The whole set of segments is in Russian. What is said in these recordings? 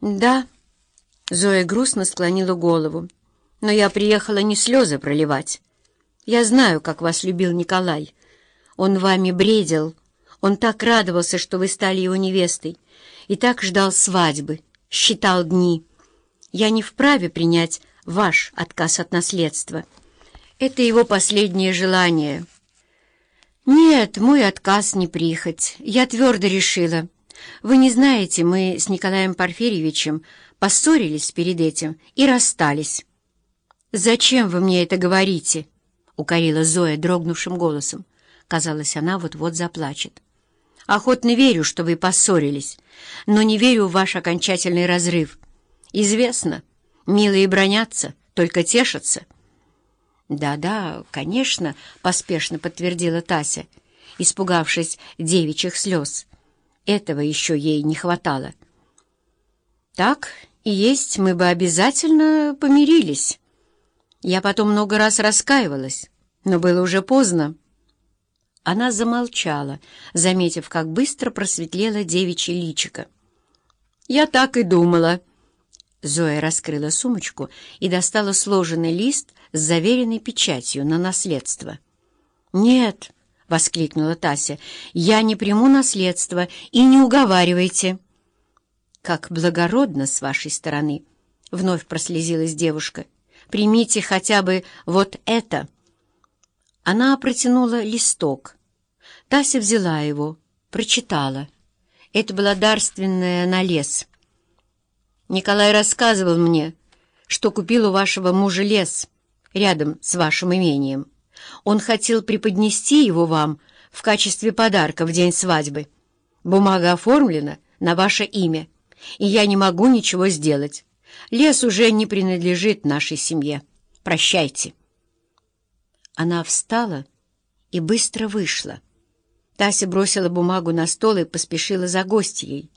«Да», — Зоя грустно склонила голову, «но я приехала не слезы проливать. Я знаю, как вас любил Николай. Он вами бредил, он так радовался, что вы стали его невестой, и так ждал свадьбы, считал дни. Я не вправе принять ваш отказ от наследства. Это его последнее желание». «Нет, мой отказ не прихоть. Я твердо решила». Вы не знаете, мы с Николаем Порфирьевичем поссорились перед этим и расстались. «Зачем вы мне это говорите?» — укорила Зоя дрогнувшим голосом. Казалось, она вот-вот заплачет. «Охотно верю, что вы поссорились, но не верю в ваш окончательный разрыв. Известно, милые бронятся, только тешатся». «Да-да, конечно», — поспешно подтвердила Тася, испугавшись девичьих слез. Этого еще ей не хватало. Так и есть, мы бы обязательно помирились. Я потом много раз раскаивалась, но было уже поздно. Она замолчала, заметив, как быстро просветлела девичье личико. «Я так и думала». Зоя раскрыла сумочку и достала сложенный лист с заверенной печатью на наследство. «Нет», — воскликнула Тася. «Я не приму наследство, и не уговаривайте». «Как благородно с вашей стороны!» — вновь прослезилась девушка. «Примите хотя бы вот это!» Она протянула листок. Тася взяла его, прочитала. Это была дарственная на лес. «Николай рассказывал мне, что купил у вашего мужа лес рядом с вашим имением». Он хотел преподнести его вам в качестве подарка в день свадьбы. Бумага оформлена на ваше имя, и я не могу ничего сделать. Лес уже не принадлежит нашей семье. Прощайте». Она встала и быстро вышла. Тася бросила бумагу на стол и поспешила за гостьей.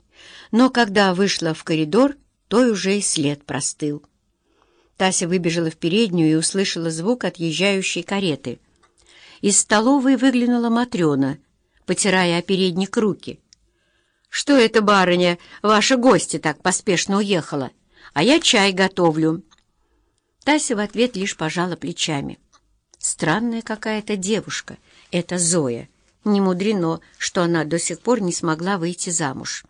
Но когда вышла в коридор, той уже и след простыл. Тася выбежала в переднюю и услышала звук отъезжающей кареты. Из столовой выглянула Матрена, потирая о передник руки. «Что это, барыня, ваша гостья так поспешно уехала? А я чай готовлю». Тася в ответ лишь пожала плечами. Странная какая-то девушка, это Зоя. Не мудрено, что она до сих пор не смогла выйти замуж.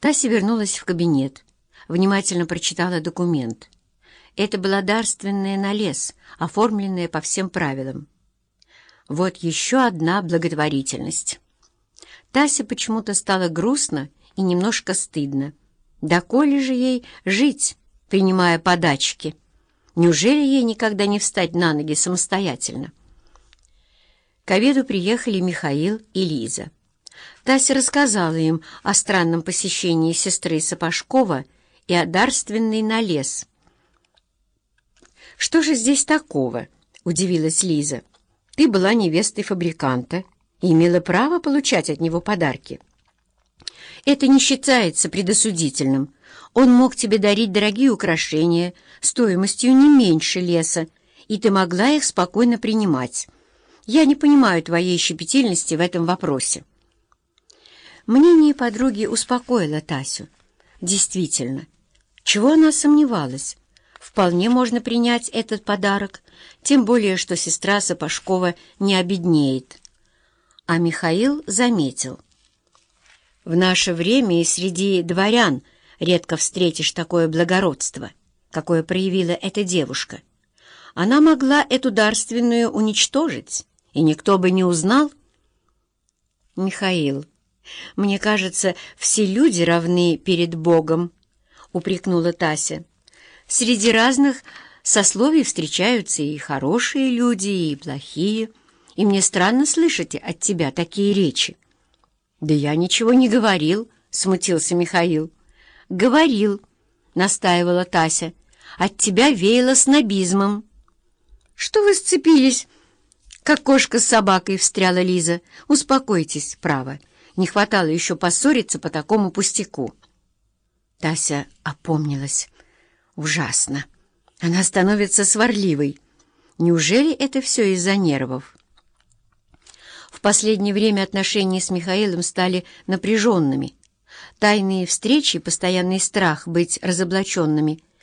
Тася вернулась в кабинет внимательно прочитала документ. Это была дарственная на лес, оформленная по всем правилам. Вот еще одна благотворительность. Тася почему-то стало грустно и немножко стыдно. Да коли же ей жить, принимая подачки? Неужели ей никогда не встать на ноги самостоятельно? К обеду приехали Михаил и Лиза. Тася рассказала им о странном посещении сестры Сапожкова и одарственный налез. «Что же здесь такого?» — удивилась Лиза. «Ты была невестой фабриканта и имела право получать от него подарки». «Это не считается предосудительным. Он мог тебе дарить дорогие украшения стоимостью не меньше леса, и ты могла их спокойно принимать. Я не понимаю твоей щепетильности в этом вопросе». Мнение подруги успокоило Тасю. Действительно, чего она сомневалась? Вполне можно принять этот подарок, тем более, что сестра Сапожкова не обеднеет. А Михаил заметил. В наше время и среди дворян редко встретишь такое благородство, какое проявила эта девушка. Она могла эту дарственную уничтожить, и никто бы не узнал. Михаил, мне кажется, все люди равны перед Богом, — упрекнула Тася. «Среди разных сословий встречаются и хорошие люди, и плохие, и мне странно слышать от тебя такие речи». «Да я ничего не говорил», — смутился Михаил. «Говорил», — настаивала Тася. «От тебя веяло снобизмом». «Что вы сцепились?» «Как кошка с собакой», — встряла Лиза. «Успокойтесь, право. Не хватало еще поссориться по такому пустяку». Тася опомнилась. Ужасно. Она становится сварливой. Неужели это все из-за нервов? В последнее время отношения с Михаилом стали напряженными. Тайные встречи, постоянный страх быть разоблаченными